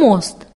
мост